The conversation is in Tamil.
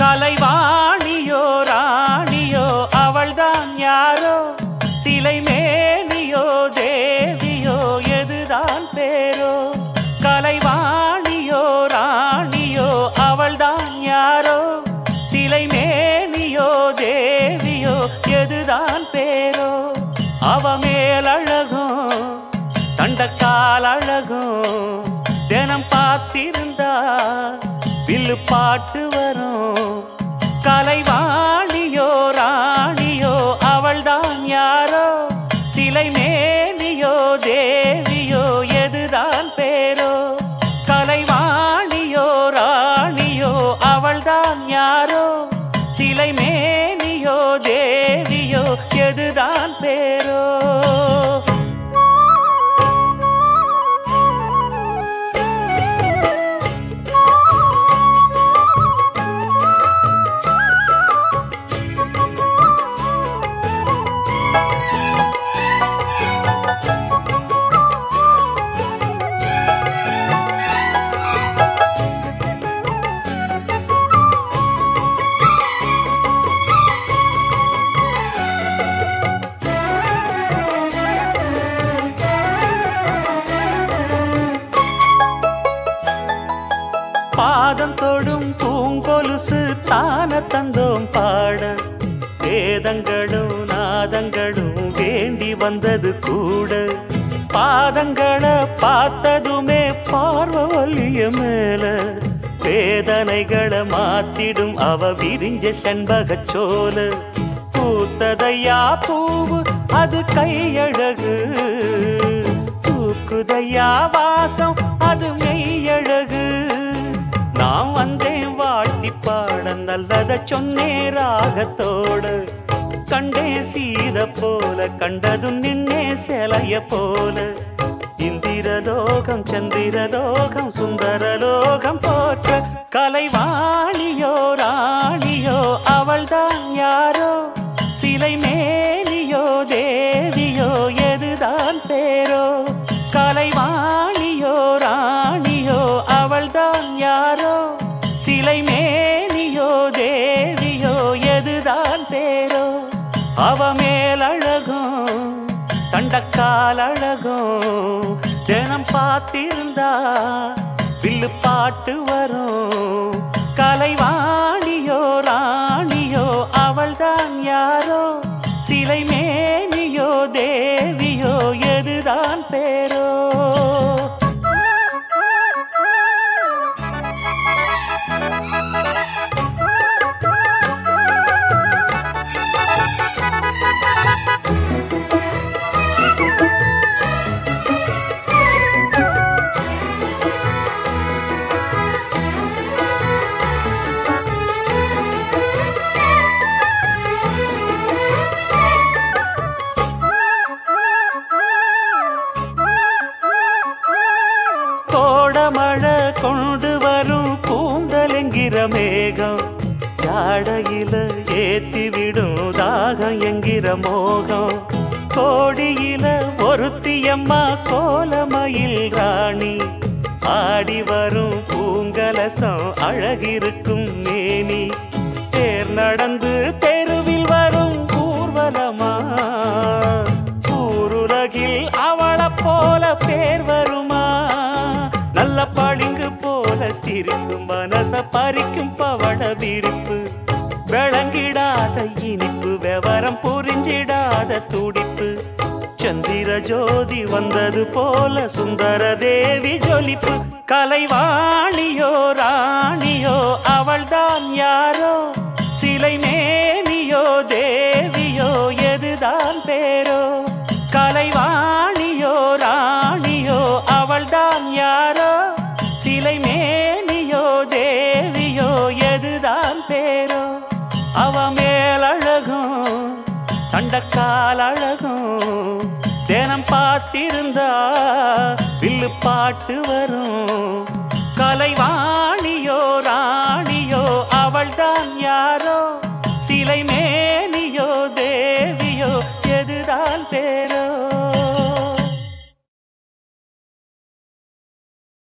கலைவாணியோ ராணியோ அவள்தான் யாரோ? சிலை மேனியோ தேவியோ எதுதான் பேரோ? கலைவாணியோ ராணியோ அவள்தான் யாரோ? சிலை மேனியோ தேவியோ எதுதான் பேரோ? அவ மேலழகும் தண்டக்கால் அழகும் தினம் பார்த்திருந்தா வில்லு பாட்டு கலைவாணியோ ராணியோ அவள்தான் யாரோ? சிலை மேனியோ தேவியோ எதுதான் பேரோ? கலைவாணியோ ராணியோ அவள்தான் யாரோ? சிலை மேனியோ தேவியோ எதுதான் பேரோ? பாதம் தொடும் பூங்கொலுசு தான தந்தோம் பாட. வேதங்களும் நாதங்களும் வேண்டி வந்தது கூட. பாதங்களை பார்த்ததுமே பார்வலிய மேல. வேதனைகளை மாத்திடும் அவ விரிஞ்ச செண்பகச் சோல பூத்ததையா பூவு அது கையழகு. தூக்குதையா வாசம் அது மெய் நல்லத சொன்னே ராகத்தோடு. கண்டே சீத போல கண்டதும் நின்னே சிலைய போல. இந்திரலோகம் சந்திரலோகம் சுந்தரலோகம் போற்ற கலைவாணியோ ராணியோ அவள்தான் யாரோ? சிலை மேலியோ தேவியோ எதுதான் பேரோ? கலைவா தண்டக்கால் அழகும் தினம் பார்த்திருந்தா வில்லு பாட்டு வரும். கலைவாணியோ ராணியோ அவள்தான் யாரோ? சிலை மேனியோ தேவியோ எதுதான் பேரோ? மேகம் ஜாடையில ஏத்தி விடும் தாகம் என்கிற மோகம். கோடியில ஒருத்தியம்மா கோலமயில் ராணி. ஆடி வரும் பூங்கலசம் அழகிருக்கும் மேனி. தேர் நடந்து பறிக்கும் பவள விரிப்பு. விளங்கிடாத இனிப்பு விவரம் புரிஞ்சிடாத துடிப்பு. சந்திர ஜோதி வந்தது போல சுந்தர தேவி ஜொலிப்பு. கலைவாணியோ ராணியோ அவள்தான் யாரோ? சிலை மேனியோ தண்டக்கால் அழகும் தேனம் பார்த்திருந்தா வில்லு பாட்டு வரும். கலைவாணியோ ராணியோ அவள்தான் யாரோ? சிலை மே